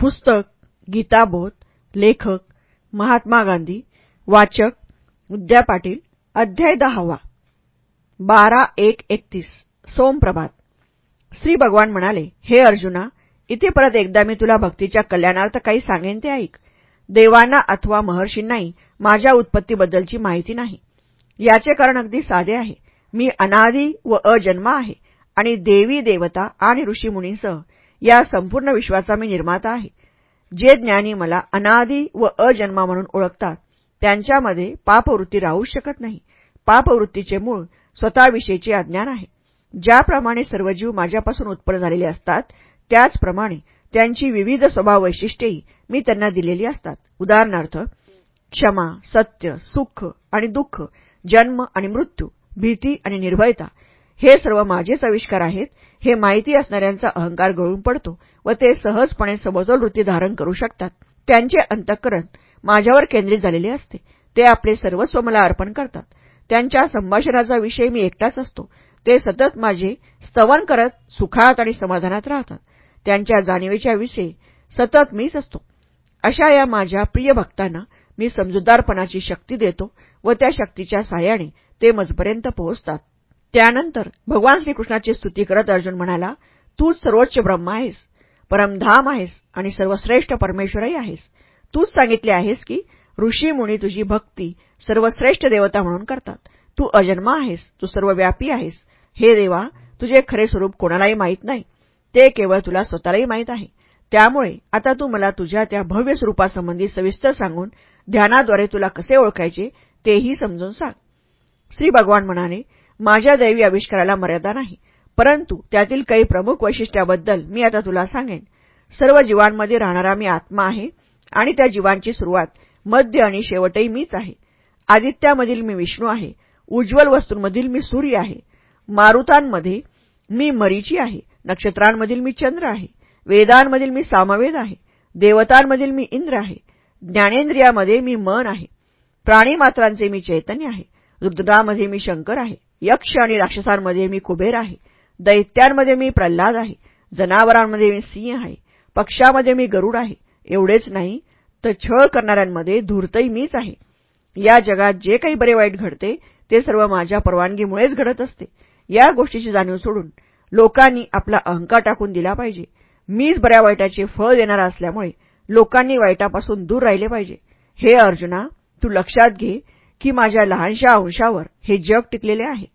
पुस्तक गीताबोध लेखक महात्मा गांधी वाचक विद्या पाटील अध्याय दहावा बारा एक एकतीस सोमप्रभात. श्री भगवान म्हणाले हे अर्जुना इथे परत एकदा मी तुला भक्तीच्या कल्याणार्थ काही सांगेन ते ऐक. देवांना अथवा महर्षींनाही माझ्या उत्पत्तीबद्दलची माहिती नाही. याचे कारण अगदी साधे आहे. मी अनादी व अजन्मा आहे आणि देवी देवता आणि ऋषीमुनींसह या संपूर्ण विश्वाचा मी निर्माता आहे. जे ज्ञानी मला अनादी व अजन्मा म्हणून ओळखतात त्यांच्यामध्ये पापवृत्ती राहू शकत नाही. पापवृत्तीचे मूळ स्वतःविषयीचे अज्ञान आहे. ज्याप्रमाणे सर्व जीव माझ्यापासून उत्पन्न झालेले असतात त्याचप्रमाणे त्यांची विविध स्वभाव वैशिष्ट्येही मी त्यांना दिलेली असतात. उदाहरणार्थ क्षमा सत्य सुख आणि दुःख जन्म आणि मृत्यू भीती आणि निर्भयता हे सर्व माझेच आविष्कार आहेत. हे माहिती असणाऱ्यांचा अहंकार गळून पडतो व ते सहजपणे समतोल वृत्ती धारण करू शकतात. त्यांचे अंतःकरण माझ्यावर केंद्रित झालेले असते. ते आपले सर्वस्व मला अर्पण करतात. त्यांच्या संभाषणाचा विषय मी एकटाच असतो. ते सतत माझे स्तवन करत सुखात आणि समाधानात राहतात. त्यांच्या जाणीवेच्या विषयी सतत मीच असतो. अशा या माझ्या प्रिय भक्तांना मी समजूतदारपणाची शक्ती देतो व त्या शक्तीच्या साहाय्याने ते मजपर्यंत पोहोचतात. त्यानंतर भगवान श्रीकृष्णाची स्तुती करत अर्जुन म्हणाला तूच सर्वोच्च ब्रह्म आहेस परमधाम आहेस आणि सर्वश्रेष्ठ परमेश्वरही आहेस. तूच सांगितले आहेस की ऋषी मुनी तुझी भक्ती सर्वश्रेष्ठ देवता म्हणून करतात. तू अजन्मा आहेस तू सर्वव्यापी आहेस. हे देवा तुझे खरे स्वरूप कोणालाही माहीत नाही. ते केवळ तुला स्वतःलाही माहीत आहे. त्यामुळे आता तू मला तुझ्या त्या भव्य स्वरूपासंबंधी सविस्तर सांगून ध्यानाद्वारे तुला कसे ओळखायचे तेही समजून सांग. श्री भगवान म्हणाले माझ्या दैवी आविष्काराला मर्यादा नाही. परंतु त्यातील काही प्रमुख वैशिष्ट्याबद्दल मी आता तुला सांगेन. सर्व जीवांमध्ये राहणारा मी आत्मा आहे आणि त्या जीवांची सुरुवात मध्य आणि शेवटही मीच आहे. आदित्यामधील मी विष्णू आहे. उज्ज्वल वस्तूंमधील मी सूर्य आहे. मारुतांमध्ये मी मरीची आहे. नक्षत्रांमधील मी चंद्र आहे. वेदांमधील मी सामवेद आहे. देवतांमधील मी इंद्र आहे. ज्ञानेंद्रियामध्ये मी मन आहे. प्राणीमात्रांचे मी चैतन्य आहे. रुद्रामध्ये मी शंकर आहे. यक्ष आणि राक्षसांमध्ये मी कुबेर आहे. दैत्यांमध्ये मी प्रल्हाद आहे. जनावरांमध्ये मी सिंह आहे. पक्षामध्ये मी गरुड आहे. एवढेच नाही तर छळ करणाऱ्यांमध्ये धूर्तही मीच आहे. या जगात जे काही बरे वाईट घडते ते सर्व माझ्या परवानगीमुळेच घडत असते. या गोष्टीची जाणीव सोडून लोकांनी आपला अहंकार टाकून दिला पाहिजे. मीच बऱ्या वाईटाचे फळ देणारा असल्यामुळे लोकांनी वाईटापासून दूर राहिले पाहिजे. हे अर्जुना तू लक्षात घे की माझ्या लहानशा अंशावर हे जग टिकलेले आहे.